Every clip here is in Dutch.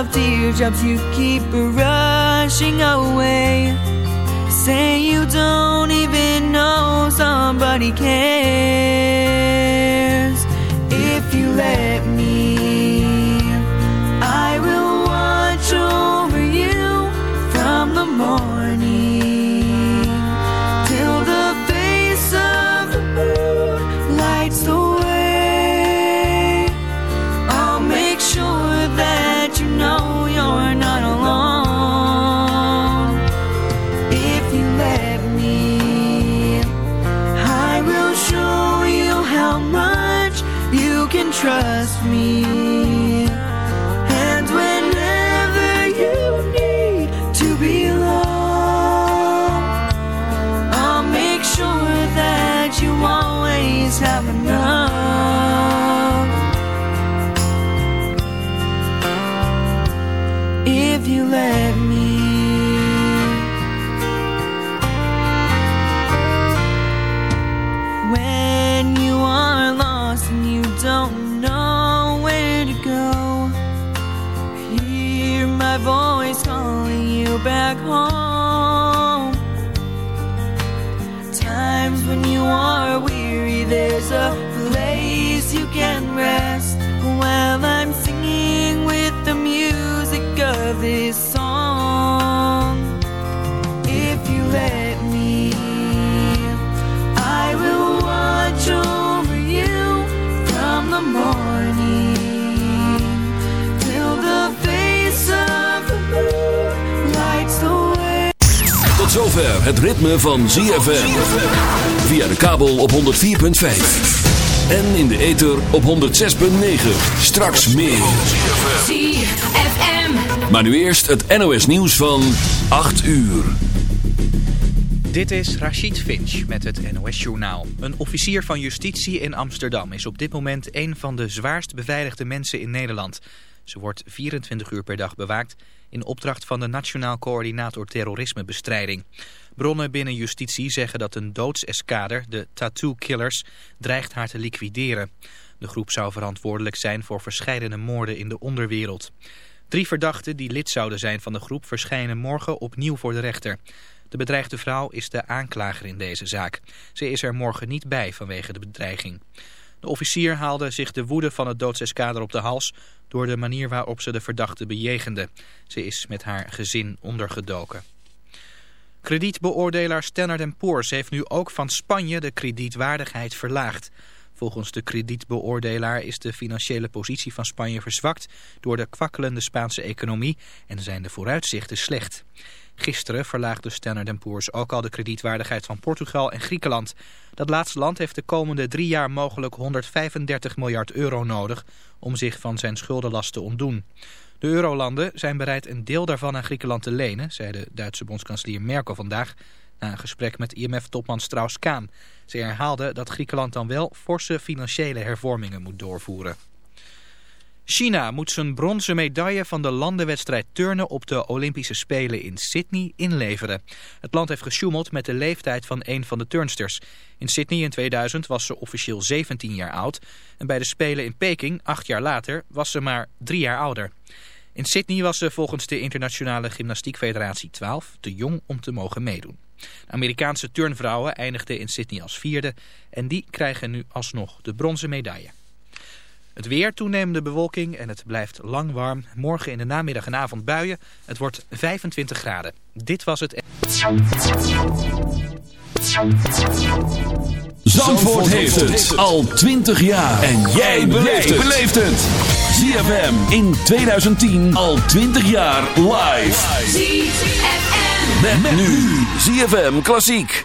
of teardrops you keep rushing away. Say you don't even know somebody cares. If you let me, zover het ritme van ZFM. Via de kabel op 104.5. En in de ether op 106.9. Straks meer. ZFM. Maar nu eerst het NOS nieuws van 8 uur. Dit is Rachid Finch met het NOS-journaal. Een officier van justitie in Amsterdam is op dit moment een van de zwaarst beveiligde mensen in Nederland. Ze wordt 24 uur per dag bewaakt in opdracht van de Nationaal Coördinator Terrorismebestrijding. Bronnen binnen justitie zeggen dat een doodseskader, de Tattoo Killers, dreigt haar te liquideren. De groep zou verantwoordelijk zijn voor verscheidene moorden in de onderwereld. Drie verdachten die lid zouden zijn van de groep verschijnen morgen opnieuw voor de rechter. De bedreigde vrouw is de aanklager in deze zaak. Ze is er morgen niet bij vanwege de bedreiging. De officier haalde zich de woede van het doodseskader op de hals... door de manier waarop ze de verdachte bejegende. Ze is met haar gezin ondergedoken. Kredietbeoordelaar Standard Poor's heeft nu ook van Spanje de kredietwaardigheid verlaagd. Volgens de kredietbeoordelaar is de financiële positie van Spanje verzwakt door de kwakkelende Spaanse economie en zijn de vooruitzichten slecht. Gisteren verlaagde Standard Poor's ook al de kredietwaardigheid van Portugal en Griekenland. Dat laatste land heeft de komende drie jaar mogelijk 135 miljard euro nodig om zich van zijn schuldenlast te ontdoen. De eurolanden zijn bereid een deel daarvan aan Griekenland te lenen, zei de Duitse bondskanselier Merkel vandaag na een gesprek met IMF-topman Strauss-Kaan. Ze herhaalde dat Griekenland dan wel forse financiële hervormingen moet doorvoeren. China moet zijn bronzen medaille van de landenwedstrijd turnen op de Olympische Spelen in Sydney inleveren. Het land heeft gesjoemeld met de leeftijd van een van de turnsters. In Sydney in 2000 was ze officieel 17 jaar oud en bij de Spelen in Peking, acht jaar later, was ze maar drie jaar ouder. In Sydney was ze volgens de Internationale Gymnastiek Federatie 12 te jong om te mogen meedoen. De Amerikaanse turnvrouwen eindigden in Sydney als vierde en die krijgen nu alsnog de bronzen medaille. Het weer, toenemende bewolking en het blijft lang warm. Morgen in de namiddag en avond buien. Het wordt 25 graden. Dit was het... Zandvoort heeft het al 20 jaar. En jij beleeft het. ZFM in 2010 al 20 jaar live. ZFM. Met, nu ZFM Klassiek.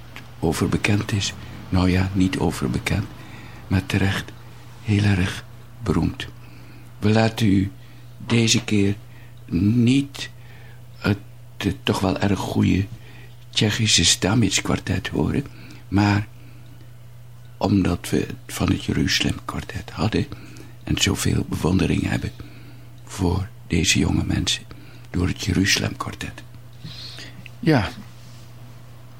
overbekend is. Nou ja, niet overbekend, maar terecht heel erg beroemd. We laten u deze keer niet het, toch wel erg goede Tsjechische Stamitz kwartet horen, maar omdat we het van het Jeruzalem kwartet hadden en zoveel bewondering hebben voor deze jonge mensen door het Jeruzalem kwartet. Ja,